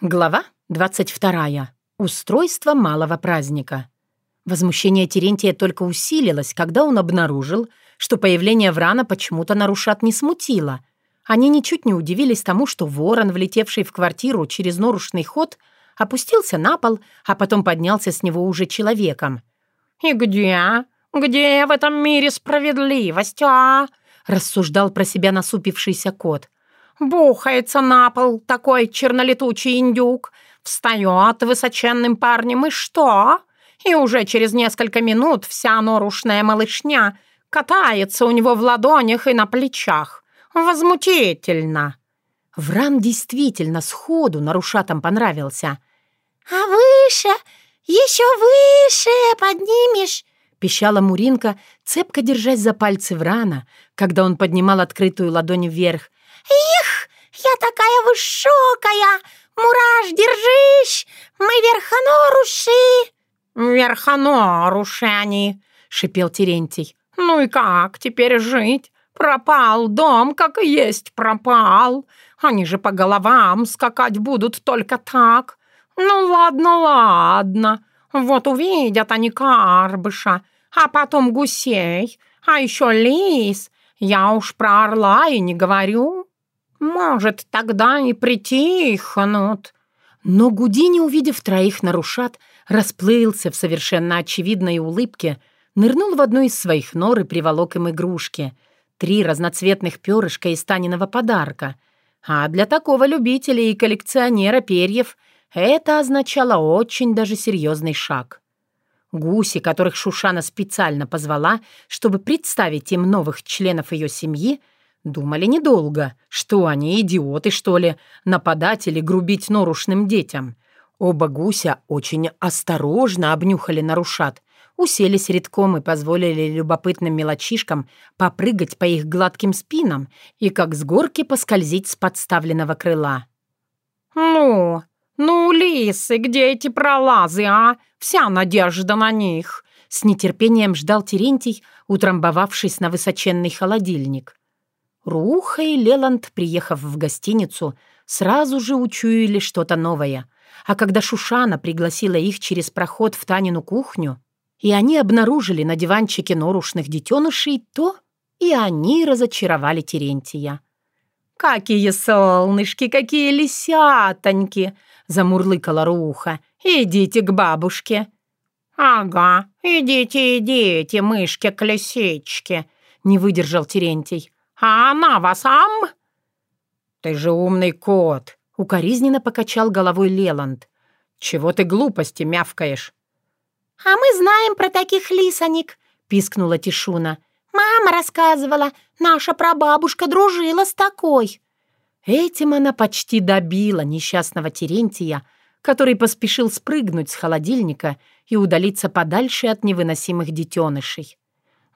Глава 22. Устройство малого праздника. Возмущение Терентия только усилилось, когда он обнаружил, что появление Врана почему-то нарушат не смутило. Они ничуть не удивились тому, что ворон, влетевший в квартиру через норушный ход, опустился на пол, а потом поднялся с него уже человеком. «И где? Где в этом мире справедливость, а?» рассуждал про себя насупившийся кот. Бухается на пол такой чернолетучий индюк, встает высоченным парнем, и что? И уже через несколько минут вся норушная малышня катается у него в ладонях и на плечах. Возмутительно. Вран действительно сходу нарушатам понравился. «А выше, еще выше поднимешь!» пищала Муринка, цепко держась за пальцы Врана, когда он поднимал открытую ладонь вверх. «Их, я такая высокая! Мураш, держись! Мы верхоноруши!» «Верхоноруши они!» — шипел Терентий. «Ну и как теперь жить? Пропал дом, как и есть пропал. Они же по головам скакать будут только так. Ну ладно, ладно. Вот увидят они Карбыша, а потом гусей, а еще лис. Я уж про орла и не говорю. Может, тогда и притихнут». Но Гудини, увидев троих нарушат, расплылся в совершенно очевидной улыбке, нырнул в одну из своих нор и приволок им игрушки. Три разноцветных перышка из Таниного подарка. А для такого любителя и коллекционера перьев это означало очень даже серьезный шаг. Гуси, которых Шушана специально позвала, чтобы представить им новых членов ее семьи, Думали недолго. Что они, идиоты, что ли, нападать или грубить норушным детям? Оба гуся очень осторожно обнюхали нарушат, уселись редком и позволили любопытным мелочишкам попрыгать по их гладким спинам и как с горки поскользить с подставленного крыла. «Ну, ну, лисы, где эти пролазы, а? Вся надежда на них!» С нетерпением ждал Терентий, утрамбовавшись на высоченный холодильник. Руха и Леланд, приехав в гостиницу, сразу же учуяли что-то новое. А когда Шушана пригласила их через проход в Танину кухню, и они обнаружили на диванчике норушных детенышей, то и они разочаровали Терентия. «Какие солнышки, какие лисятоньки!» — замурлыкала Руха. «Идите к бабушке». «Ага, идите, идите, мышки к лисичке», — не выдержал Терентий. А она вас ам?» «Ты же умный кот!» — укоризненно покачал головой Леланд. «Чего ты глупости мявкаешь?» «А мы знаем про таких лисаник», — пискнула Тишуна. «Мама рассказывала, наша прабабушка дружила с такой». Этим она почти добила несчастного Терентия, который поспешил спрыгнуть с холодильника и удалиться подальше от невыносимых детенышей.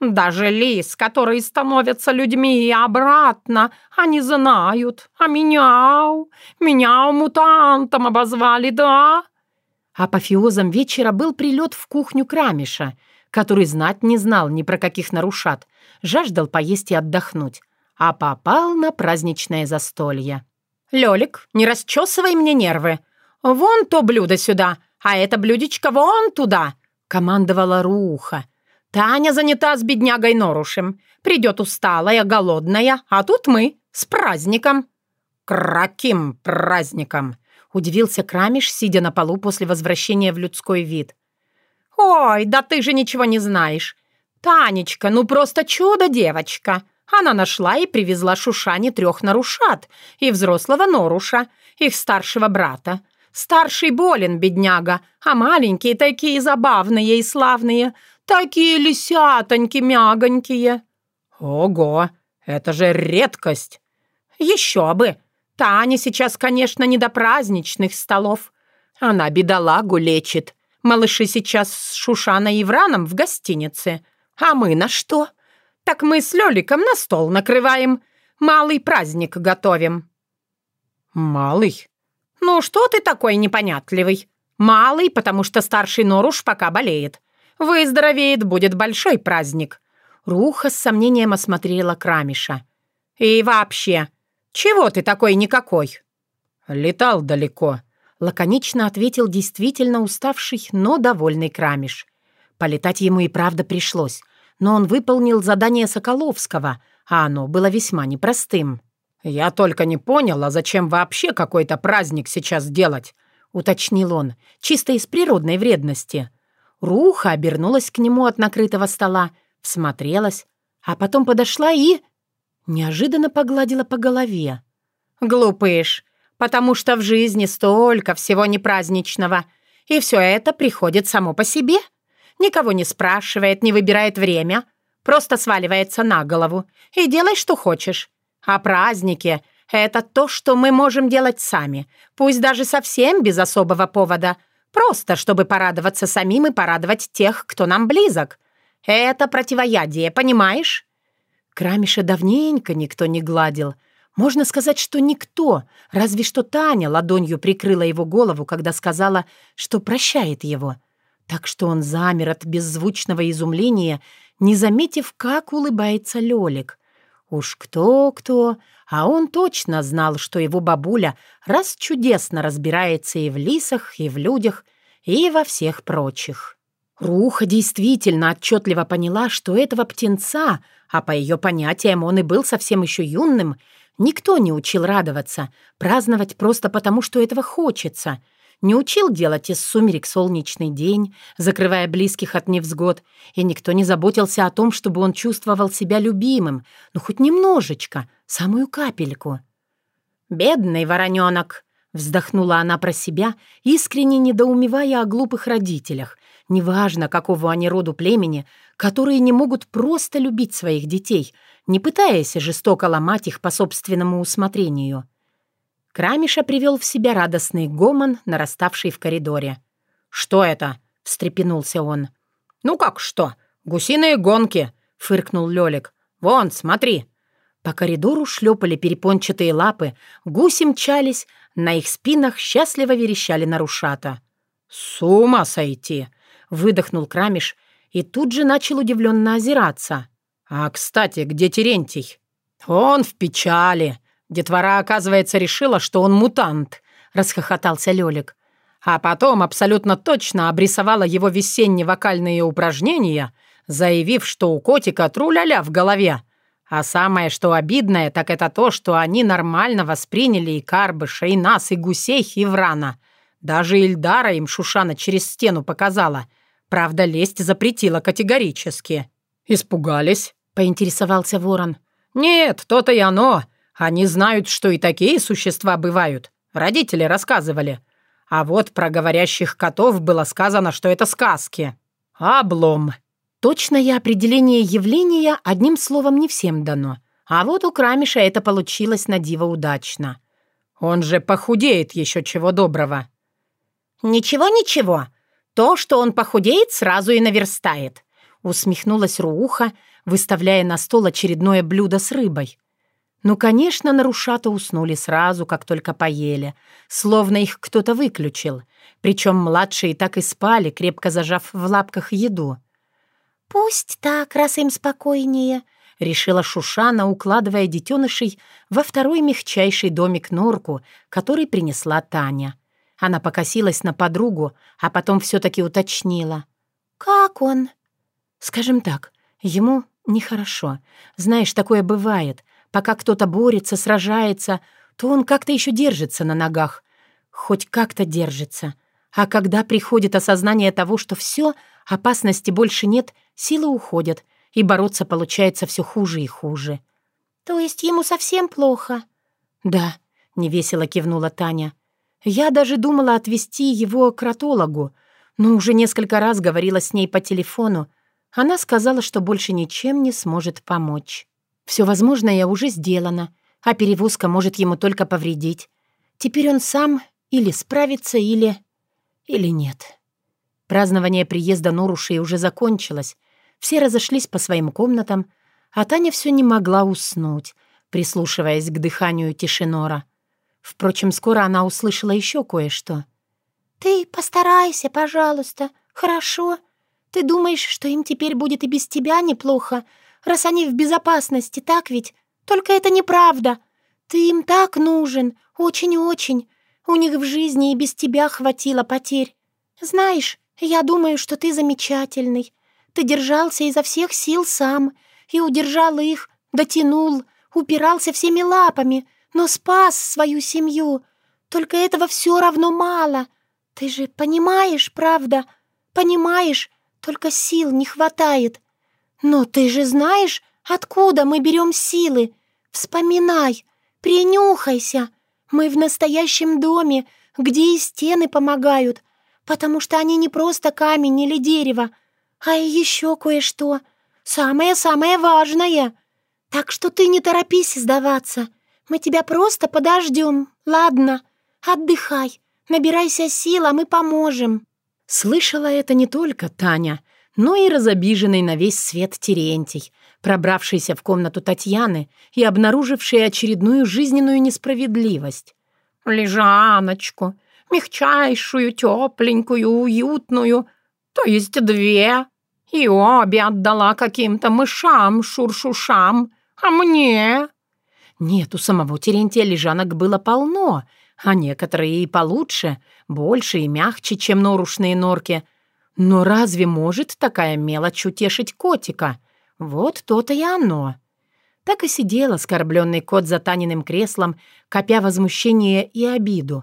Даже лис, которые становятся людьми и обратно, они знают. А меня, меня мутантом обозвали, да?» Апофеозом вечера был прилет в кухню Крамиша, который знать не знал ни про каких нарушат, жаждал поесть и отдохнуть, а попал на праздничное застолье. «Лёлик, не расчесывай мне нервы. Вон то блюдо сюда, а это блюдечко вон туда», — командовала Руха — Таня занята с беднягой Норушем. Придет усталая, голодная, а тут мы с праздником». «Каким праздником?» — удивился Крамиш, сидя на полу после возвращения в людской вид. «Ой, да ты же ничего не знаешь. Танечка, ну просто чудо-девочка. Она нашла и привезла Шушане трех нарушат и взрослого Норуша, их старшего брата. Старший болен, бедняга, а маленькие такие забавные и славные. Такие лисятоньки мягонькие!» «Ого! Это же редкость!» «Еще бы! Таня сейчас, конечно, не до праздничных столов. Она бедолагу лечит. Малыши сейчас с Шушаной и Враном в гостинице. А мы на что? Так мы с Лёликом на стол накрываем. Малый праздник готовим». «Малый?» «Ну что ты такой непонятливый? Малый, потому что старший Норуш пока болеет. Выздоровеет, будет большой праздник». Руха с сомнением осмотрела Крамиша. «И вообще, чего ты такой никакой?» «Летал далеко. лаконично ответил действительно уставший, но довольный Крамиш. Полетать ему и правда пришлось, но он выполнил задание Соколовского, а оно было весьма непростым. «Я только не понял, а зачем вообще какой-то праздник сейчас делать?» — уточнил он, чисто из природной вредности. Руха обернулась к нему от накрытого стола, всмотрелась, а потом подошла и... неожиданно погладила по голове. «Глупыш, потому что в жизни столько всего непраздничного, и все это приходит само по себе. Никого не спрашивает, не выбирает время, просто сваливается на голову и делай, что хочешь. А праздники — это то, что мы можем делать сами, пусть даже совсем без особого повода, просто чтобы порадоваться самим и порадовать тех, кто нам близок. Это противоядие, понимаешь?» Крамиша давненько никто не гладил — можно сказать, что никто, разве что Таня ладонью прикрыла его голову, когда сказала, что прощает его. Так что он замер от беззвучного изумления, не заметив, как улыбается Лёлик. Уж кто-кто, а он точно знал, что его бабуля раз чудесно разбирается и в лисах, и в людях, и во всех прочих. Руха действительно отчетливо поняла, что этого птенца, а по ее понятиям он и был совсем еще юным, Никто не учил радоваться, праздновать просто потому, что этого хочется. Не учил делать из сумерек солнечный день, закрывая близких от невзгод, и никто не заботился о том, чтобы он чувствовал себя любимым, ну хоть немножечко, самую капельку. «Бедный вороненок!» — вздохнула она про себя, искренне недоумевая о глупых родителях, неважно, какого они роду племени, которые не могут просто любить своих детей — не пытаясь жестоко ломать их по собственному усмотрению. Крамиша привел в себя радостный гомон, нараставший в коридоре. «Что это?» — встрепенулся он. «Ну как что? Гусиные гонки!» — фыркнул Лёлик. «Вон, смотри!» По коридору шлепали перепончатые лапы, гуси мчались, на их спинах счастливо верещали нарушата. «С ума сойти!» — выдохнул Крамиш и тут же начал удивленно озираться. «А, кстати, где Терентий?» «Он в печали. Детвора, оказывается, решила, что он мутант», — расхохотался Лёлик. А потом абсолютно точно обрисовала его весенние вокальные упражнения, заявив, что у котика тру-ля-ля в голове. А самое, что обидное, так это то, что они нормально восприняли и Карбыша, и нас, и гусей, и Врана. Даже Ильдара им Шушана через стену показала. Правда, лезть запретила категорически. Испугались поинтересовался ворон. «Нет, то-то и оно. Они знают, что и такие существа бывают. Родители рассказывали. А вот про говорящих котов было сказано, что это сказки. Облом». Точное определение явления одним словом не всем дано. А вот у Крамиша это получилось на диво удачно. «Он же похудеет еще чего доброго». «Ничего-ничего. То, что он похудеет, сразу и наверстает», — усмехнулась Рууха, выставляя на стол очередное блюдо с рыбой. Ну, конечно, нарушата уснули сразу, как только поели, словно их кто-то выключил. Причем младшие так и спали, крепко зажав в лапках еду. «Пусть так, раз им спокойнее», — решила Шушана, укладывая детенышей во второй мягчайший домик-норку, который принесла Таня. Она покосилась на подругу, а потом все-таки уточнила. «Как он?» «Скажем так, ему Нехорошо. Знаешь, такое бывает. Пока кто-то борется, сражается, то он как-то еще держится на ногах. Хоть как-то держится. А когда приходит осознание того, что все, опасности больше нет, силы уходят, и бороться получается все хуже и хуже. «То есть ему совсем плохо?» «Да», — невесело кивнула Таня. «Я даже думала отвезти его к ротологу, но уже несколько раз говорила с ней по телефону, она сказала, что больше ничем не сможет помочь. Все возможное уже сделано, а перевозка может ему только повредить. Теперь он сам или справится, или... или нет. Празднование приезда Норушей уже закончилось. Все разошлись по своим комнатам, а Таня все не могла уснуть, прислушиваясь к дыханию Тишинора. Впрочем, скоро она услышала еще кое-что. «Ты постарайся, пожалуйста, хорошо?» Ты думаешь, что им теперь будет и без тебя неплохо, раз они в безопасности, так ведь? Только это неправда. Ты им так нужен, очень-очень. У них в жизни и без тебя хватило потерь. Знаешь, я думаю, что ты замечательный. Ты держался изо всех сил сам и удержал их, дотянул, упирался всеми лапами, но спас свою семью. Только этого все равно мало. Ты же понимаешь, правда? Понимаешь, только сил не хватает. Но ты же знаешь, откуда мы берем силы. Вспоминай, принюхайся. Мы в настоящем доме, где и стены помогают, потому что они не просто камень или дерево, а и еще кое-что. Самое-самое важное. Так что ты не торопись сдаваться. Мы тебя просто подождем, ладно? Отдыхай, набирайся сил, а мы поможем». Слышала это не только Таня, но и разобиженный на весь свет Терентий, пробравшийся в комнату Татьяны и обнаруживший очередную жизненную несправедливость. «Лежаночку, мягчайшую, тепленькую, уютную, то есть две, и обе отдала каким-то мышам, шуршушам, а мне...» Нет, у самого Терентия лежанок было полно, а некоторые и получше, больше и мягче, чем норушные норки. Но разве может такая мелочь утешить котика? Вот то-то и оно. Так и сидел оскорбленный кот за Таниным креслом, копя возмущение и обиду.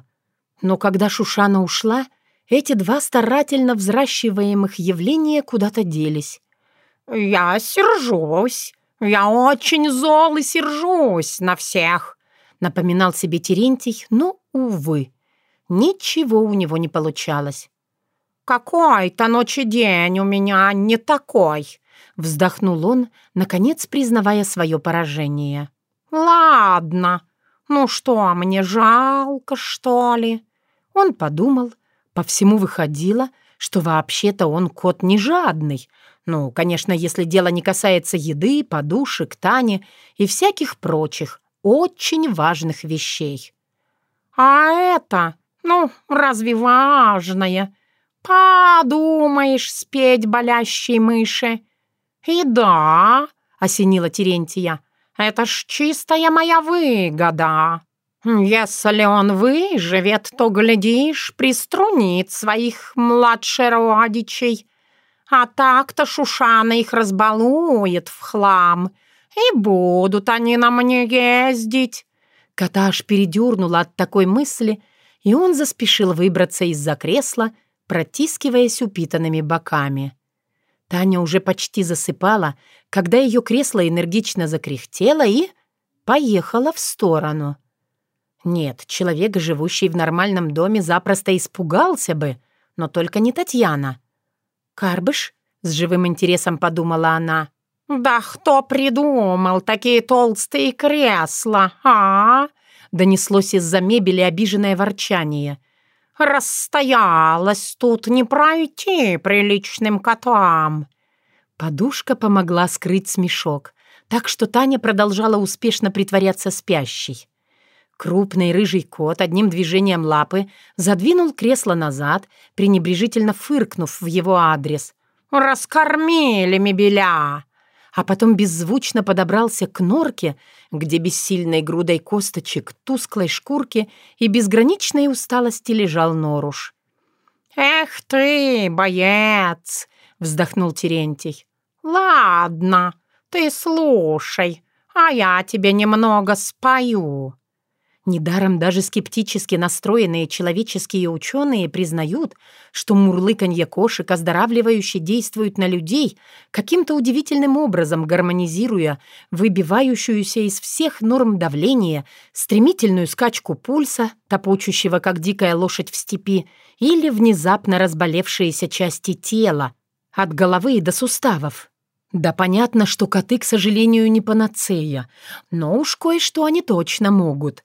Но когда Шушана ушла, эти два старательно взращиваемых явления куда-то делись. «Я сержусь. Я очень зол и сержусь на всех», — напоминал себе Терентий, но, увы, ничего у него не получалось. «Какой-то ночи день у меня не такой», — вздохнул он, наконец признавая свое поражение. «Ладно, ну что, мне жалко, что ли?» Он подумал, по всему выходило, что вообще-то он кот не жадный. Ну, конечно, если дело не касается еды, подушек, Тани и всяких прочих, очень важных вещей. «А это, ну, разве важное? Подумаешь, спеть болящей мыши!» «И да», — осенила Терентия, — «это ж чистая моя выгода. Если он выживет, то, глядишь, приструнит своих младшеродичей. А так-то Шушана их разбалует в хлам, и будут они на мне ездить». Кота аж передернула от такой мысли, и он заспешил выбраться из-за кресла, протискиваясь упитанными боками. Таня уже почти засыпала, когда ее кресло энергично закряхтело и поехало в сторону. Нет, человек, живущий в нормальном доме, запросто испугался бы, но только не Татьяна. «Карбыш?» — с живым интересом подумала она. «Да кто придумал такие толстые кресла, а?» Донеслось из-за мебели обиженное ворчание. Расстоялась тут не пройти приличным котам». Подушка помогла скрыть смешок, так что Таня продолжала успешно притворяться спящей. Крупный рыжий кот одним движением лапы задвинул кресло назад, пренебрежительно фыркнув в его адрес. «Раскормили мебеля!» А потом беззвучно подобрался к норке, где бессильной грудой косточек, тусклой шкурки и безграничной усталости лежал Норуш. «Эх ты, боец!» — вздохнул Терентий. «Ладно, ты слушай, а я тебе немного спою». Недаром даже скептически настроенные человеческие ученые признают, что мурлыканье кошек оздоравливающе действует на людей, каким-то удивительным образом гармонизируя выбивающуюся из всех норм давления, стремительную скачку пульса, топочущего, как дикая лошадь в степи, или внезапно разболевшиеся части тела, от головы до суставов. Да понятно, что коты, к сожалению, не панацея, но уж кое-что они точно могут —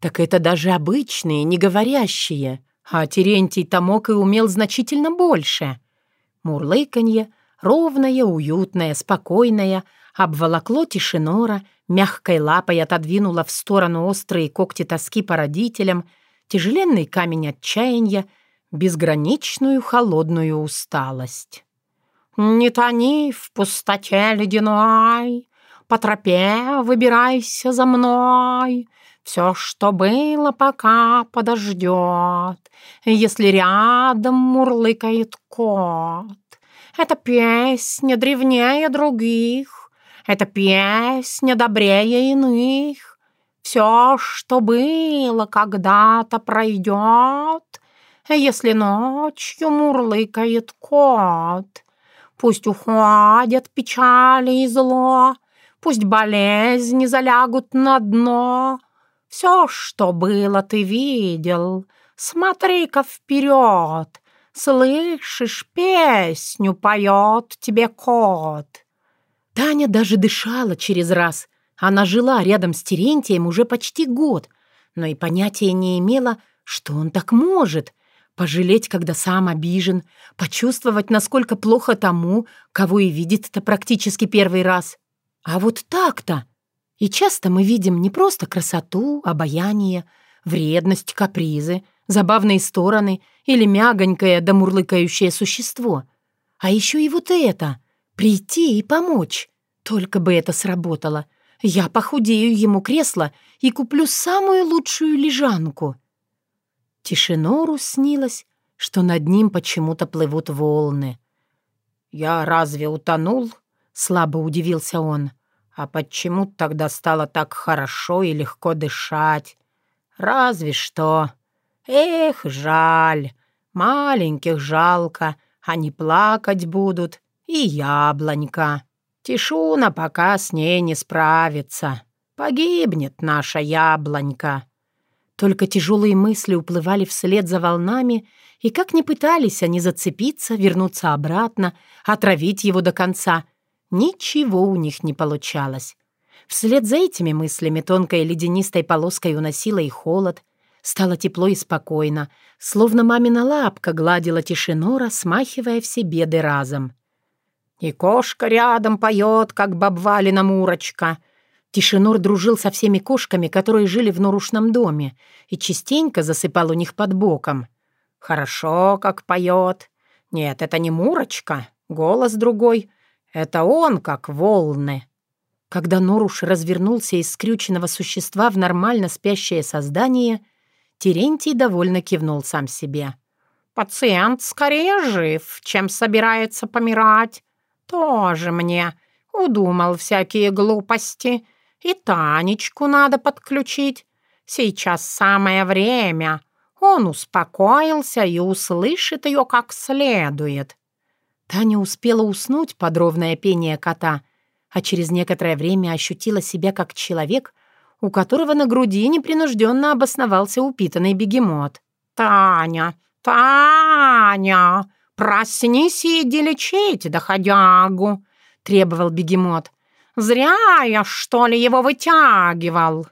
так это даже обычные, не говорящие. А Терентий-то мог и умел значительно больше. Мурлыканье, ровное, уютное, спокойное, обволокло тишинора, мягкой лапой отодвинуло в сторону острые когти тоски по родителям, тяжеленный камень отчаяния, безграничную холодную усталость. «Не тони в пустоте ледяной, по тропе выбирайся за мной», Все, что было, пока подождет, если рядом мурлыкает кот. Это песня древнее других, это песня добрее иных. Все, что было, когда-то пройдет, если ночью мурлыкает кот. Пусть уходят печали и зло, пусть болезни залягут на дно, все, что было, ты видел. Смотри-ка вперед. Слышишь, песню поет тебе кот. Таня даже дышала через раз. Она жила рядом с Терентием уже почти год, но и понятия не имела, что он так может. Пожалеть, когда сам обижен, почувствовать, насколько плохо тому, кого и видит-то практически первый раз. А вот так-то и часто мы видим не просто красоту, обаяние, вредность, капризы, забавные стороны или мягонькое да мурлыкающее существо. А еще и вот это — прийти и помочь. Только бы это сработало. Я похудею ему кресло и куплю самую лучшую лежанку. Тишинору снилось, что над ним почему-то плывут волны. «Я разве утонул?» — слабо удивился он. А почему тогда стало так хорошо и легко дышать? Разве что. Эх, жаль. Маленьких жалко. Они плакать будут. И яблонька. Тишуна пока с ней не справится. Погибнет наша яблонька. Только тяжелые мысли уплывали вслед за волнами, и как ни пытались они зацепиться, вернуться обратно, отравить его до конца, Ничего у них не получалось. Вслед за этими мыслями тонкой ледянистой полоской уносила и холод. Стало тепло и спокойно, словно мамина лапка гладила тишинора, смахивая все беды разом. «И кошка рядом поет, как бабвалина Мурочка», Тишинор дружил со всеми кошками, которые жили в норушном доме, и частенько засыпал у них под боком. «Хорошо, как поет. Нет, это не Мурочка, голос другой, это он как волны. Когда Норуш развернулся из скрюченного существа в нормально спящее создание, Терентий довольно кивнул сам себе. «Пациент скорее жив, чем собирается помирать. Тоже мне удумал всякие глупости. И Танечку надо подключить. Сейчас самое время. Он успокоился и услышит ее как следует. Таня успела уснуть под ровное пение кота, а через некоторое время ощутила себя как человек, у которого на груди непринужденно обосновался упитанный бегемот. «Таня! Таня! Проснись и иди лечить доходягу!» — требовал бегемот. «Зря я, что ли, его вытягивал!»